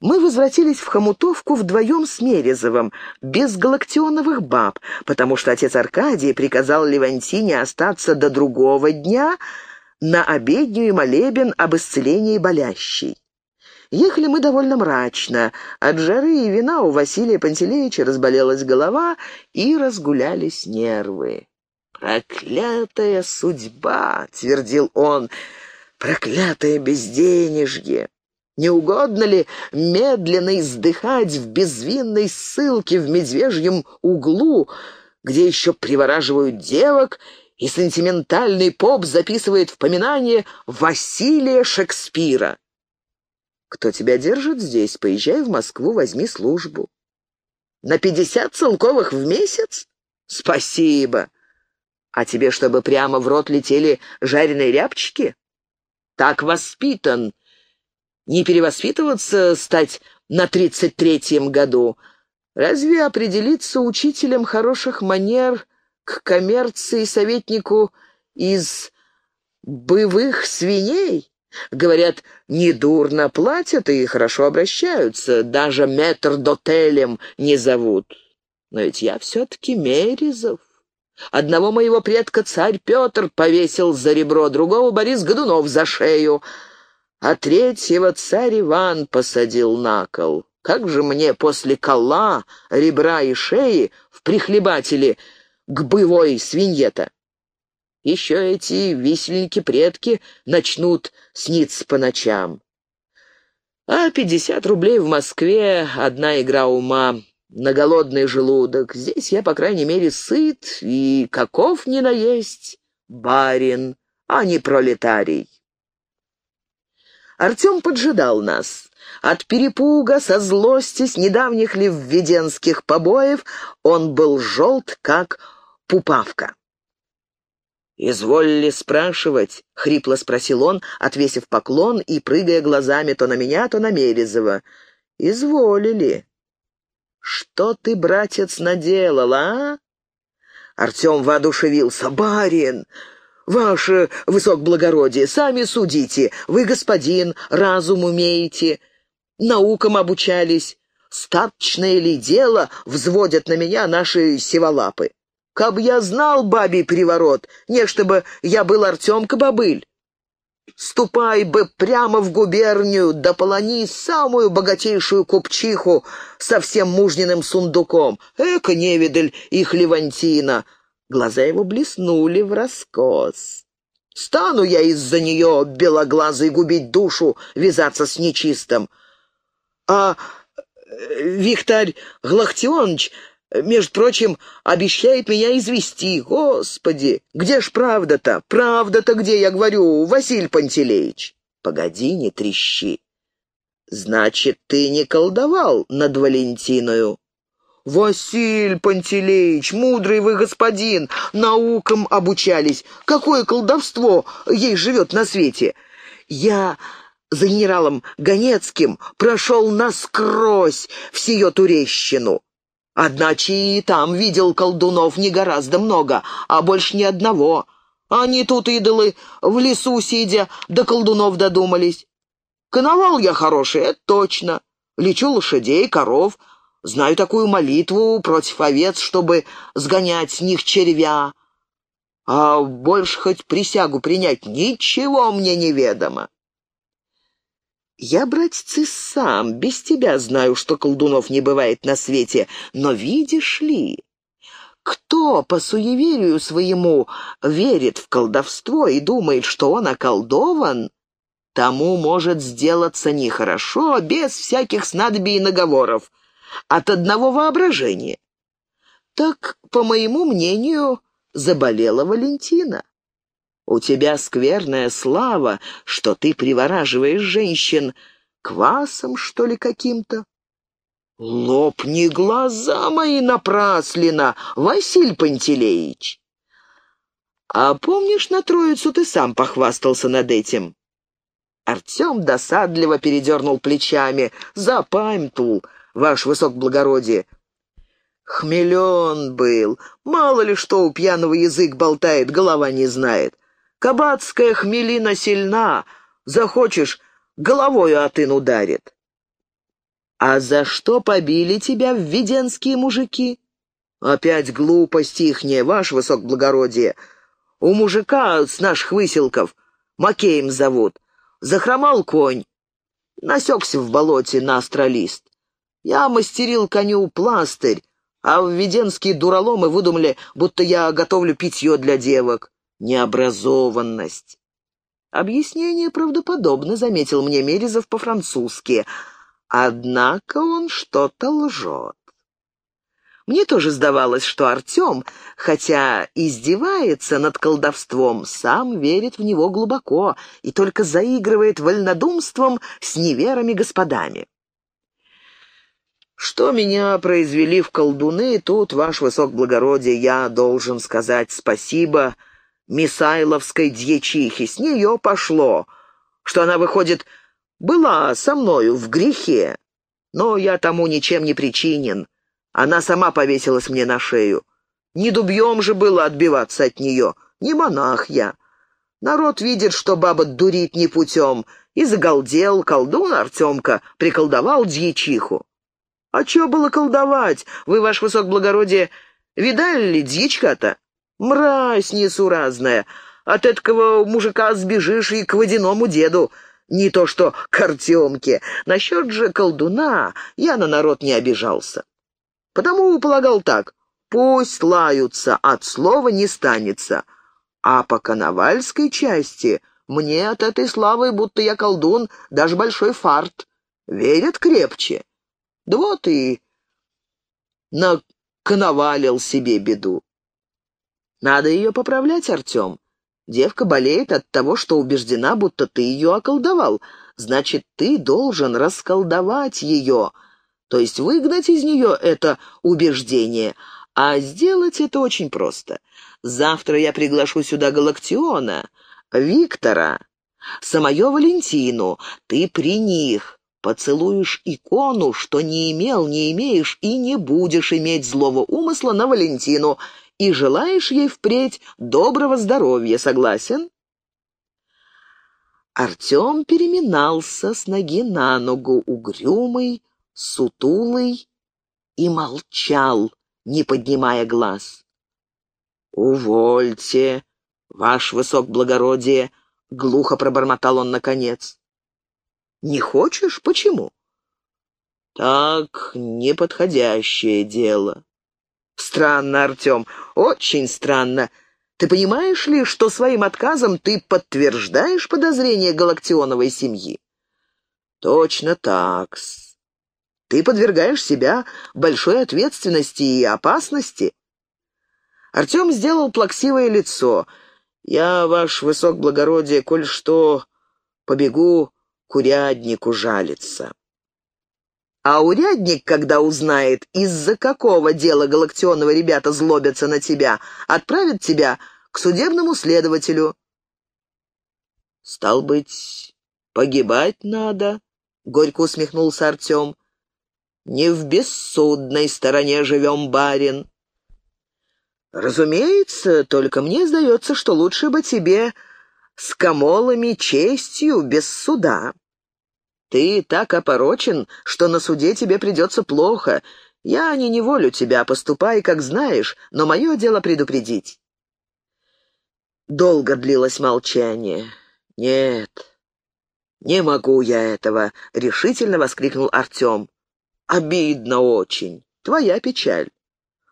Мы возвратились в Хомутовку вдвоем с Мерезовым, без галактионовых баб, потому что отец Аркадий приказал Левантине остаться до другого дня на обедню и молебен об исцелении болящей. Ехали мы довольно мрачно. От жары и вина у Василия Пантелеича разболелась голова и разгулялись нервы. «Проклятая судьба!» — твердил он. «Проклятое безденежье!» Не угодно ли медленно издыхать в безвинной ссылке в медвежьем углу, где еще привораживают девок, и сентиментальный поп записывает в поминание Василия Шекспира? Кто тебя держит здесь, поезжай в Москву, возьми службу. На пятьдесят целковых в месяц? Спасибо. А тебе, чтобы прямо в рот летели жареные рябчики? Так воспитан, не перевоспитываться стать на тридцать третьем году. Разве определиться учителем хороших манер к коммерции советнику из бывых свиней? Говорят, недурно платят и хорошо обращаются, даже метр-дотелем не зовут. Но ведь я все-таки Мерезов. Одного моего предка царь Петр повесил за ребро, другого Борис Годунов за шею — а третьего царь Иван посадил на кол. Как же мне после кола, ребра и шеи в прихлебатели к бывой свинье-то? Еще эти висельники-предки начнут сниться по ночам. А пятьдесят рублей в Москве — одна игра ума на голодный желудок. Здесь я, по крайней мере, сыт и каков не наесть барин, а не пролетарий. Артем поджидал нас. От перепуга, со злости, с недавних ли введенских побоев он был желт, как пупавка. «Изволили спрашивать?» — хрипло спросил он, отвесив поклон и прыгая глазами то на меня, то на Мерезова. «Изволили». «Что ты, братец, наделал, а?» Артем воодушевился. «Барин, «Ваше высокоблагородие, сами судите. Вы, господин, разум умеете, наукам обучались. Статочное ли дело взводят на меня наши сиволапы? Каб я знал бабий приворот, не чтобы я был Артемка-бобыль. Ступай бы прямо в губернию, да полони самую богатейшую купчиху со всем мужниным сундуком. Эка невидаль их Левантина!» Глаза его блеснули в раскос. «Стану я из-за нее, белоглазый, губить душу, вязаться с нечистым. А э, Виктор Глахтионович, между прочим, обещает меня извести. Господи, где ж правда-то? Правда-то где, я говорю, Василий Пантелеич?» «Погоди, не трещи. Значит, ты не колдовал над Валентиною?» «Василь Пантелеич, мудрый вы господин, наукам обучались. Какое колдовство ей живет на свете? Я за генералом Ганецким прошел насквозь в сие Турещину. Одначе и там видел колдунов не гораздо много, а больше ни одного. Они тут, идолы, в лесу сидя, до колдунов додумались. Коновал я хороший, это точно. Лечу лошадей, коров, Знаю такую молитву против овец, чтобы сгонять с них червя. А больше хоть присягу принять ничего мне неведомо. Я, братец, и сам без тебя знаю, что колдунов не бывает на свете, но видишь ли, кто по суеверию своему верит в колдовство и думает, что он околдован, тому может сделаться нехорошо, без всяких снадобий и наговоров от одного воображения. Так, по моему мнению, заболела Валентина. У тебя скверная слава, что ты привораживаешь женщин квасом, что ли, каким-то. Лопни глаза мои напраслина, Василь Пантелеич. А помнишь, на Троицу ты сам похвастался над этим? Артем досадливо передернул плечами, запамятовал, ваше высокоблагородие. Хмелен был. Мало ли что у пьяного язык болтает, голова не знает. Кабацкая хмелина сильна. Захочешь, головою атын ударит. «А за что побили тебя введенские мужики?» «Опять глупость ихняя, ваше высокоблагородие. У мужика с наших выселков, Макеем зовут, захромал конь, насекся в болоте на астролист. Я мастерил коню пластырь, а введенские дураломы выдумали, будто я готовлю питье для девок. Необразованность. Объяснение правдоподобно, заметил мне Мерезов по-французски. Однако он что-то лжет. Мне тоже сдавалось, что Артем, хотя издевается над колдовством, сам верит в него глубоко и только заигрывает вольнодумством с неверами господами. Что меня произвели в колдуны, тут, ваш высокоблагородие, я должен сказать спасибо Мисайловской дьячихе. С нее пошло, что она, выходит, была со мною в грехе, но я тому ничем не причинен. Она сама повесилась мне на шею. Не дубьем же было отбиваться от нее, не монах я. Народ видит, что баба дурит не путем, и загалдел колдун Артемка, приколдовал дьячиху. А чё было колдовать? Вы, ваш высокоблагородие, видали ли дьячка-то? Мразь несуразная. От этого мужика сбежишь и к водяному деду. Не то что к Артемке. Насчет же колдуна я на народ не обижался. Потому полагал так. Пусть лаются, от слова не станется. А по коновальской части мне от этой славы, будто я колдун, даже большой фарт. Верят крепче. Да вот и наконовалил себе беду. Надо ее поправлять, Артем. Девка болеет от того, что убеждена, будто ты ее околдовал. Значит, ты должен расколдовать ее, то есть выгнать из нее это убеждение. А сделать это очень просто. Завтра я приглашу сюда Галактиона, Виктора, самое Валентину. Ты при них Поцелуешь икону, что не имел, не имеешь и не будешь иметь злого умысла на Валентину, и желаешь ей впредь доброго здоровья, согласен?» Артем переминался с ноги на ногу, угрюмый, сутулый, и молчал, не поднимая глаз. «Увольте, ваш высокоблагородие!» — глухо пробормотал он наконец. Не хочешь? Почему? Так, неподходящее дело. Странно, Артем, очень странно. Ты понимаешь ли, что своим отказом ты подтверждаешь подозрения галактионовой семьи? Точно так. -с. Ты подвергаешь себя большой ответственности и опасности. Артем сделал плаксивое лицо. «Я, ваш высокоблагородие, коль что побегу куряднику жалится. А урядник, когда узнает, из-за какого дела галактионного ребята злобятся на тебя, отправит тебя к судебному следователю. «Стал быть, погибать надо?» — горько усмехнулся Артем. «Не в бессудной стороне живем, барин». «Разумеется, только мне сдается, что лучше бы тебе с камолами честью без суда. Ты так опорочен, что на суде тебе придется плохо. Я не неволю тебя, поступай, как знаешь, но мое дело предупредить». Долго длилось молчание. «Нет, не могу я этого», — решительно воскликнул Артем. «Обидно очень. Твоя печаль».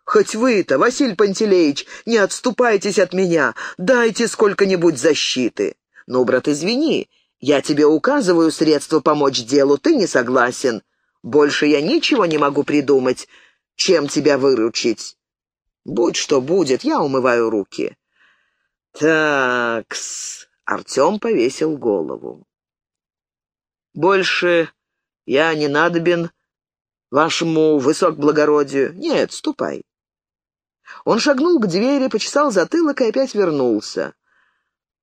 «Хоть вы-то, Василий Пантелеич, не отступайтесь от меня, дайте сколько-нибудь защиты». «Ну, брат, извини, я тебе указываю средства помочь делу, ты не согласен. Больше я ничего не могу придумать, чем тебя выручить. Будь что будет, я умываю руки. Такс. Артем повесил голову. Больше я не надобен вашему высокоблагородию. Нет, ступай. Он шагнул к двери, почесал затылок и опять вернулся.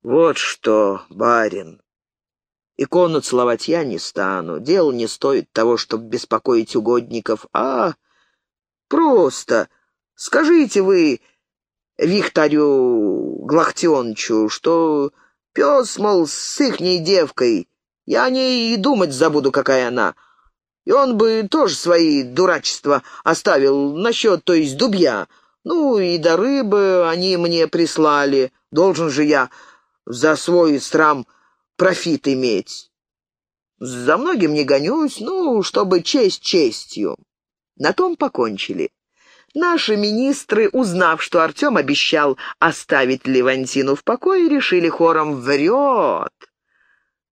«Вот что, барин, Икону целовать я не стану. Дело не стоит того, чтобы беспокоить угодников. А просто скажите вы Викторю Глахтиончу, что пес, мол, с ихней девкой. Я о ней и думать забуду, какая она. И он бы тоже свои дурачества оставил насчет, то есть дубья. Ну, и до рыбы они мне прислали. Должен же я за свой страм профит иметь. За многим не гонюсь, ну, чтобы честь честью. На том покончили. Наши министры, узнав, что Артем обещал оставить Левантину в покое, решили хором «Врет!»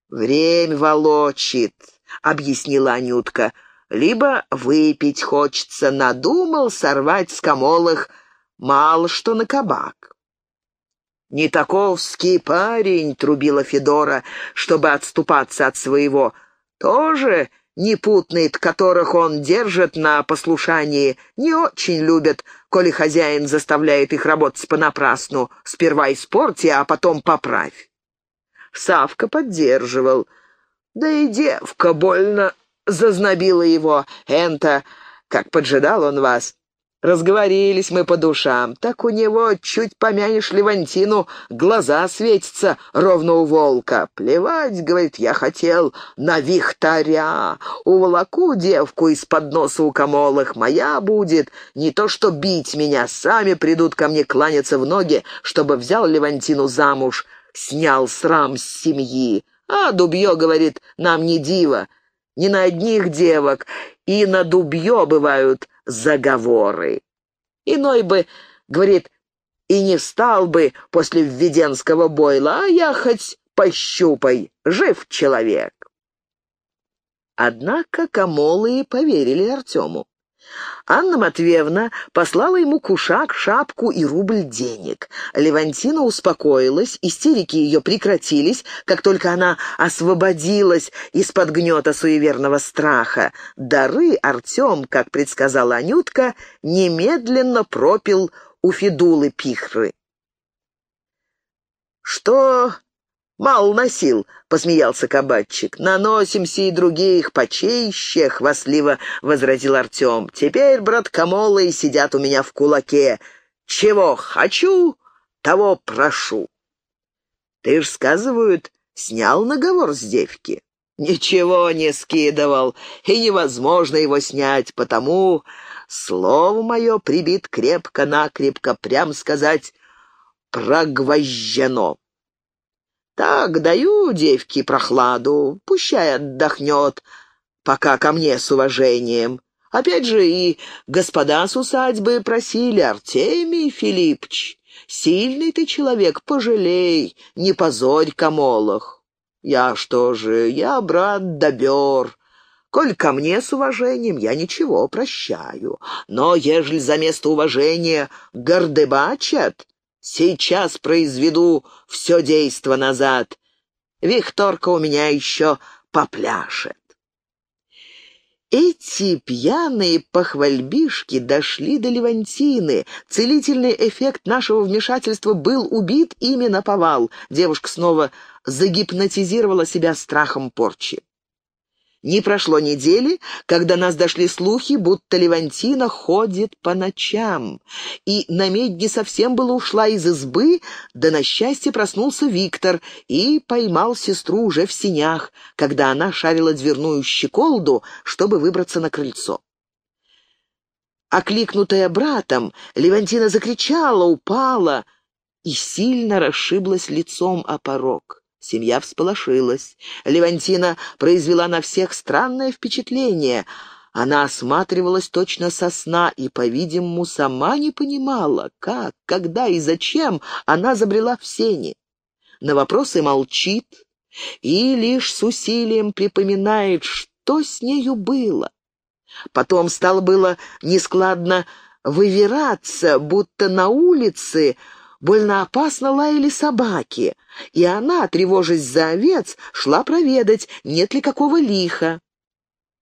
«Время волочит», — объяснила Анютка. «Либо выпить хочется, надумал сорвать с комолых мало что на кабак». «Не таковский парень», — трубила Федора, чтобы отступаться от своего. «Тоже непутный, которых он держит на послушании, не очень любят, коли хозяин заставляет их работать понапрасну. Сперва испорти, а потом поправь». Савка поддерживал. Да и девка больно зазнобила его. Энто, как поджидал он вас. Разговорились мы по душам. Так у него, чуть помянешь Левантину, глаза светятся, ровно у волка. Плевать, говорит, я хотел на вихтаря. Уволоку девку из-под носа у комолых, моя будет. Не то что бить меня, сами придут ко мне кланяться в ноги, чтобы взял Левантину замуж, снял срам с семьи. А дубье, говорит, нам не диво, не на одних девок, и на дубье бывают заговоры. Иной бы, говорит, и не стал бы после введенского бойла, а я хоть пощупай, жив человек. Однако комолы поверили Артему. Анна Матвеевна послала ему кушак, шапку и рубль денег. Левантина успокоилась, истерики ее прекратились, как только она освободилась из-под гнета суеверного страха. Дары Артем, как предсказала Анютка, немедленно пропил у Федулы Пихры. «Что «Мало носил», — посмеялся кабачик. «Наносимся и других почище», — хвастливо возразил Артем. «Теперь, брат Камолы, сидят у меня в кулаке. Чего хочу, того прошу». «Ты ж, сказывают, снял наговор с девки?» «Ничего не скидывал, и невозможно его снять, потому слово мое прибит крепко-накрепко, прям сказать, прогвожжено». Так, даю девке прохладу, пущай отдохнет, пока ко мне с уважением. Опять же и господа с усадьбы просили, Артемий Филиппович, сильный ты человек, пожалей, не позорь комолох. Я что же, я, брат, добер. Коль ко мне с уважением, я ничего прощаю. Но ежели за место уважения гордыбачат, Сейчас произведу все действо назад. Викторка у меня еще попляшет. Эти пьяные похвальбишки дошли до Левантины. Целительный эффект нашего вмешательства был убит именно повал. Девушка снова загипнотизировала себя страхом порчи. Не прошло недели, когда нас дошли слухи, будто Левантина ходит по ночам. И на медне совсем было ушла из избы, да на счастье проснулся Виктор и поймал сестру уже в синях, когда она шарила дверную щеколду, чтобы выбраться на крыльцо. Окликнутая братом, Левантина закричала, упала и сильно расшиблась лицом о порог. Семья всполошилась. Левантина произвела на всех странное впечатление. Она осматривалась точно со сна и, по-видимому, сама не понимала, как, когда и зачем она забрела в сени. На вопросы молчит и лишь с усилием припоминает, что с нею было. Потом стало было нескладно вывираться, будто на улице Больно опасно лаяли собаки, и она, тревожась за овец, шла проведать, нет ли какого лиха.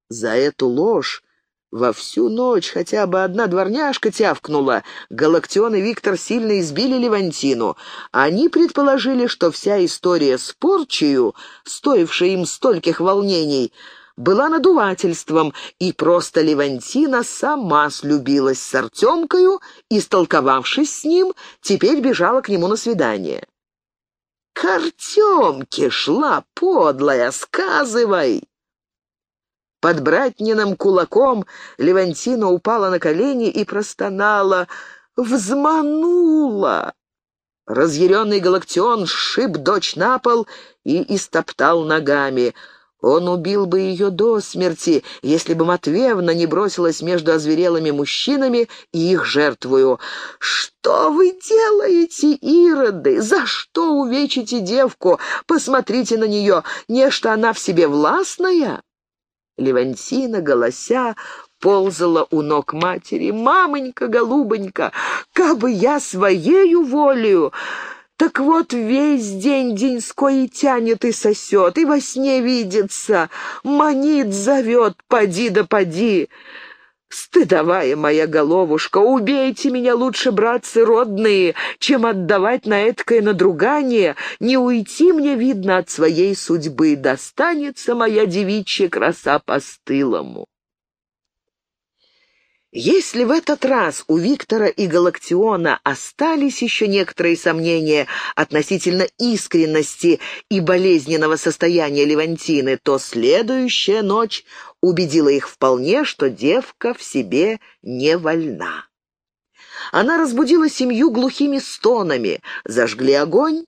За эту ложь во всю ночь хотя бы одна дворняжка тявкнула. Галактион и Виктор сильно избили Левантину. Они предположили, что вся история с порчею, стоившая им стольких волнений, была надувательством, и просто Левантина сама слюбилась с Артемкою и, столковавшись с ним, теперь бежала к нему на свидание. «К Артемке шла, подлая, сказывай!» Под братниным кулаком Левантина упала на колени и простонала «Взманула!». Разъяренный Галактион сшиб дочь на пол и истоптал ногами — он убил бы ее до смерти, если бы Матвеевна не бросилась между озверелыми мужчинами и их жертвою. «Что вы делаете, ироды? За что увечите девку? Посмотрите на нее, не что она в себе властная?» Левантина, голося, ползала у ног матери. «Мамонька, голубонька, как бы я своею волею!» Так вот весь день деньской и тянет, и сосет, и во сне видится, манит, зовет, поди да поди. Стыдовая моя головушка, убейте меня лучше, братцы родные, чем отдавать на эткое надругание. Не уйти мне, видно, от своей судьбы, достанется моя девичья краса постылому. Если в этот раз у Виктора и Галактиона остались еще некоторые сомнения относительно искренности и болезненного состояния Левантины, то следующая ночь убедила их вполне, что девка в себе не вольна. Она разбудила семью глухими стонами, зажгли огонь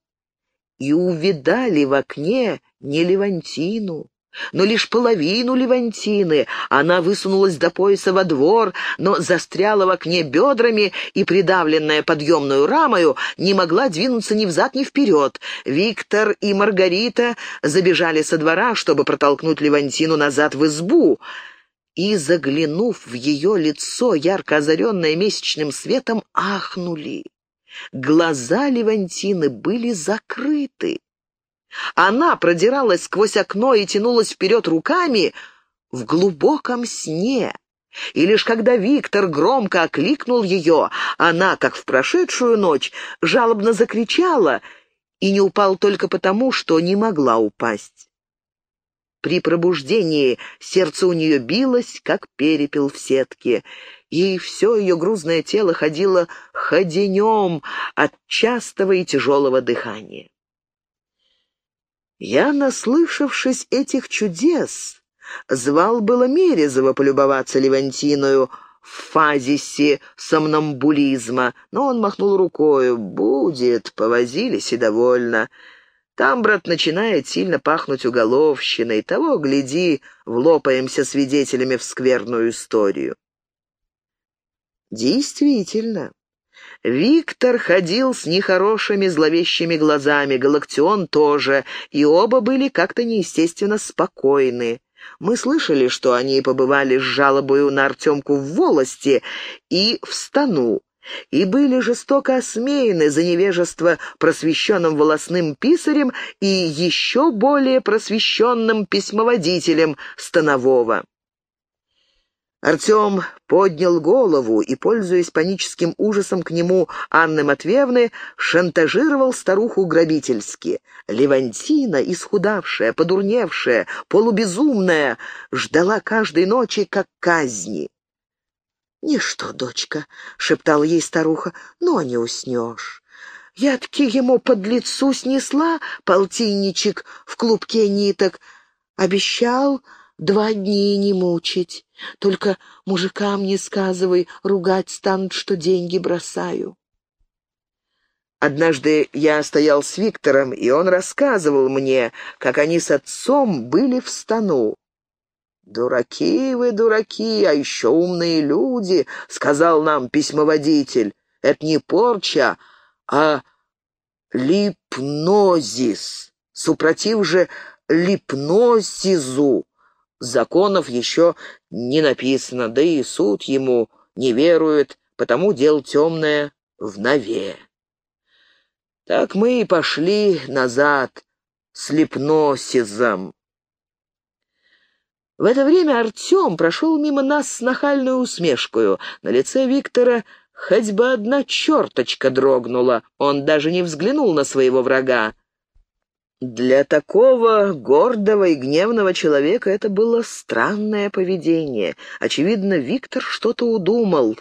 и увидали в окне не Левантину, но лишь половину Левантины. Она высунулась до пояса во двор, но застряла в окне бедрами и, придавленная подъемную рамою, не могла двинуться ни взад, ни вперед. Виктор и Маргарита забежали со двора, чтобы протолкнуть Левантину назад в избу. И, заглянув в ее лицо, ярко озаренное месячным светом, ахнули. Глаза Левантины были закрыты. Она продиралась сквозь окно и тянулась вперед руками в глубоком сне. И лишь когда Виктор громко окликнул ее, она, как в прошедшую ночь, жалобно закричала и не упал только потому, что не могла упасть. При пробуждении сердце у нее билось, как перепел в сетке, и все ее грузное тело ходило ходенем от частого и тяжелого дыхания. Я, наслышавшись этих чудес, звал было Мерезова полюбоваться Левантиною в фазисе сомнамбулизма, но он махнул рукою. «Будет, повозились и довольно. Там, брат, начинает сильно пахнуть уголовщиной. Того, гляди, влопаемся свидетелями в скверную историю». Действительно, Виктор ходил с нехорошими зловещими глазами, Галактион тоже, и оба были как-то неестественно спокойны. Мы слышали, что они побывали с жалобою на Артемку в волости и в стану, и были жестоко осмеяны за невежество просвещенным волосным писарем и еще более просвещенным письмоводителем Станового. Артем поднял голову и, пользуясь паническим ужасом к нему Анны Матвеевны, шантажировал старуху грабительски. Левантина, исхудавшая, подурневшая, полубезумная, ждала каждой ночи как казни. «Ничто, дочка», — шептала ей старуха, — «но не уснешь». Я-таки ему под лицу снесла полтинничек в клубке ниток. Обещал два дни не мучить. Только мужикам не сказывай, ругать станут, что деньги бросаю. Однажды я стоял с Виктором, и он рассказывал мне, как они с отцом были в стану. «Дураки вы, дураки, а еще умные люди», — сказал нам письмоводитель. «Это не порча, а липнозис, супротив же липнозизу. Законов еще не написано, да и суд ему не верует, потому дело темное в нове. Так мы и пошли назад с липносизом. В это время Артем прошел мимо нас с нахальной усмешкою. На лице Виктора хоть бы одна черточка дрогнула. Он даже не взглянул на своего врага. Для такого гордого и гневного человека это было странное поведение. Очевидно, Виктор что-то удумал.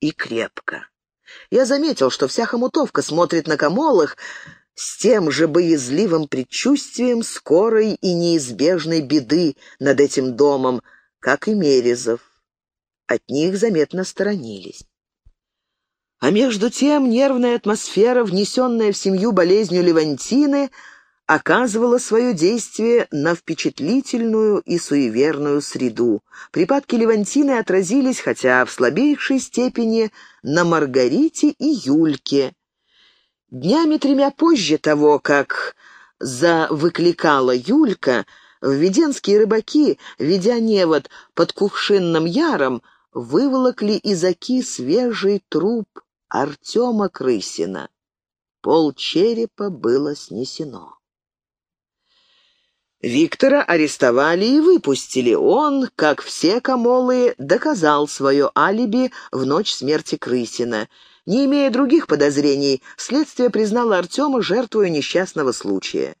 И крепко. Я заметил, что вся хомутовка смотрит на Камолах с тем же боязливым предчувствием скорой и неизбежной беды над этим домом, как и Мерезов. От них заметно сторонились. А между тем нервная атмосфера, внесенная в семью болезнью Левантины, оказывала свое действие на впечатлительную и суеверную среду. Припадки Левантины отразились, хотя в слабейшей степени, на Маргарите и Юльке. Днями тремя позже того, как завыкликала Юлька, введенские рыбаки, ведя невод под кувшинным яром, выволокли из оки свежий труп Артема Крысина. Пол черепа было снесено. Виктора арестовали и выпустили. Он, как все комолы, доказал свое алиби в ночь смерти Крысина. Не имея других подозрений, следствие признало Артема жертвой несчастного случая.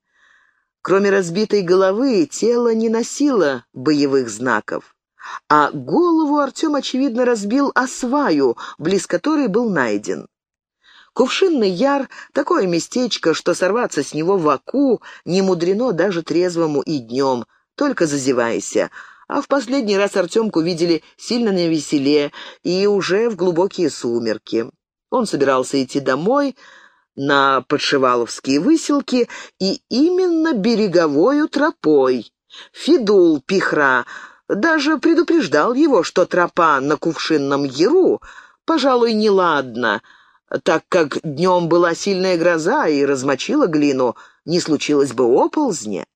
Кроме разбитой головы, тело не носило боевых знаков а голову Артем, очевидно, разбил о сваю, близ которой был найден. Кувшинный яр — такое местечко, что сорваться с него в оку не мудрено даже трезвому и днем, только зазевайся. А в последний раз Артемку видели сильно на веселе и уже в глубокие сумерки. Он собирался идти домой, на подшиваловские выселки, и именно береговою тропой. Фидул Пихра даже предупреждал его, что тропа на кувшинном яру, пожалуй, неладна, так как днем была сильная гроза и размочила глину, не случилось бы оползня.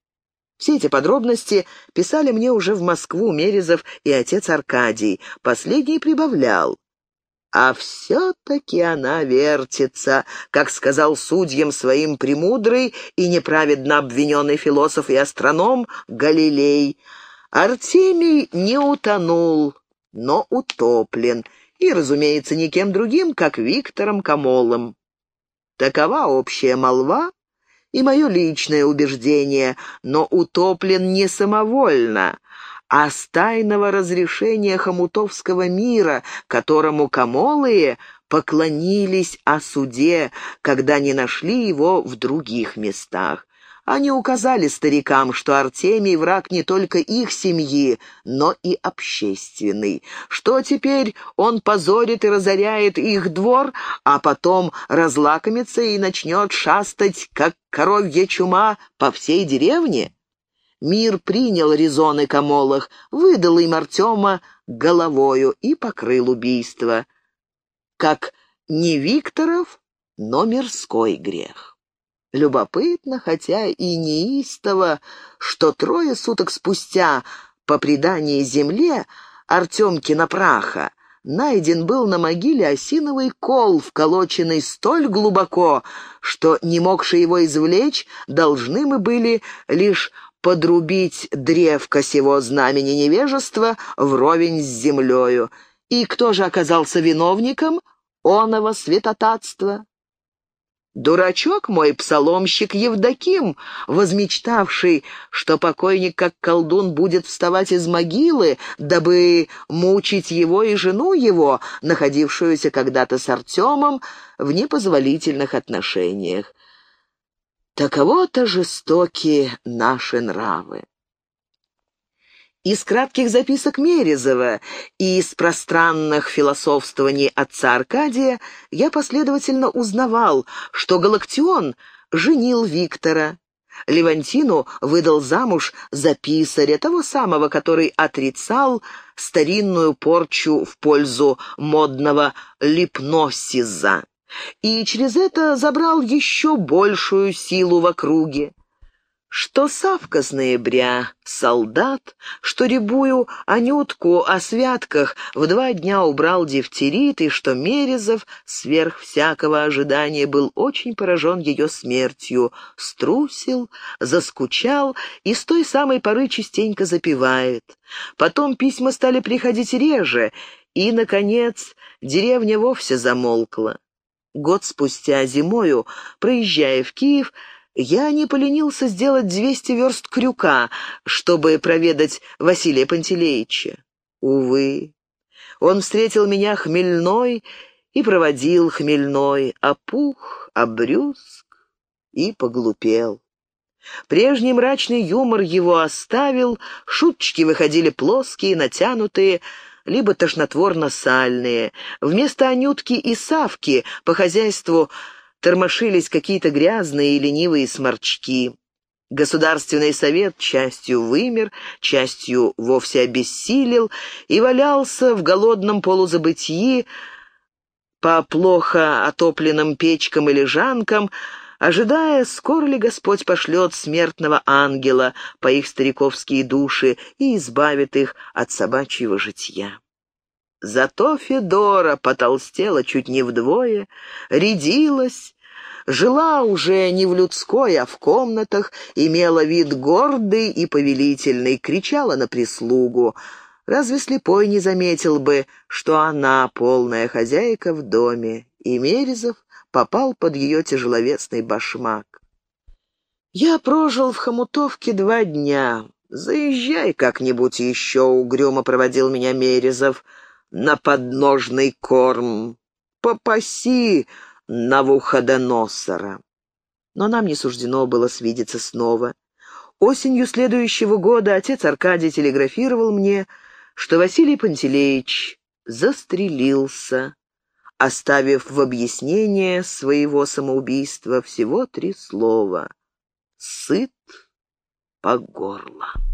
Все эти подробности писали мне уже в Москву Мерезов и отец Аркадий. Последний прибавлял. А все-таки она вертится, как сказал судьям своим премудрый и неправедно обвиненный философ и астроном Галилей. Артемий не утонул, но утоплен, и, разумеется, никем другим, как Виктором Камолом. Такова общая молва и мое личное убеждение, но утоплен не самовольно, а с тайного разрешения хомутовского мира, которому Камолые поклонились о суде, когда не нашли его в других местах. Они указали старикам, что Артемий враг не только их семьи, но и общественный, что теперь он позорит и разоряет их двор, а потом разлакомится и начнет шастать, как коровья чума, по всей деревне. Мир принял резоны Камолах, выдал им Артема головою и покрыл убийство. Как не Викторов, но мирской грех. Любопытно, хотя и неистово, что трое суток спустя, по предании земле, Артемкина праха, найден был на могиле осиновый кол, вколоченный столь глубоко, что, не могшие его извлечь, должны мы были лишь подрубить древко сего знамени невежества вровень с землею. И кто же оказался виновником оного святотатства? Дурачок мой псаломщик Евдоким, возмечтавший, что покойник как колдун будет вставать из могилы, дабы мучить его и жену его, находившуюся когда-то с Артемом в непозволительных отношениях. Таково-то жестокие наши нравы. Из кратких записок Мерезова и из пространных философствований отца Аркадия я последовательно узнавал, что Галактион женил Виктора. Левантину выдал замуж за писаря, того самого, который отрицал старинную порчу в пользу модного липносиза, и через это забрал еще большую силу в округе. Что Савка с ноября — солдат, что рябую Анютку о святках в два дня убрал дифтерит, и что Мерезов сверх всякого ожидания был очень поражен ее смертью, струсил, заскучал и с той самой поры частенько запивает. Потом письма стали приходить реже, и, наконец, деревня вовсе замолкла. Год спустя зимою, проезжая в Киев, я не поленился сделать двести верст крюка, чтобы проведать Василия Пантелеича. Увы, он встретил меня хмельной и проводил хмельной, опух, обрюзг и поглупел. Прежний мрачный юмор его оставил, шуточки выходили плоские, натянутые, либо тошнотворно-сальные. Вместо Анютки и Савки по хозяйству тормошились какие-то грязные и ленивые сморчки. Государственный совет частью вымер, частью вовсе обессилел и валялся в голодном полузабытии по плохо отопленным печкам и лежанкам, ожидая, скоро ли Господь пошлет смертного ангела по их стариковские души и избавит их от собачьего житья. Зато Федора потолстела чуть не вдвое, рядилась, жила уже не в людской, а в комнатах, имела вид гордый и повелительный, кричала на прислугу. Разве слепой не заметил бы, что она полная хозяйка в доме, и Мерезов попал под ее тяжеловесный башмак. Я прожил в Хомутовке два дня. Заезжай как-нибудь еще, угрюмо проводил меня Мерезов, на подножный корм. Попаси Навуходоносора. Но нам не суждено было свидеться снова. Осенью следующего года отец Аркадий телеграфировал мне, что Василий Пантелеич застрелился оставив в объяснение своего самоубийства всего три слова «сыт по горло».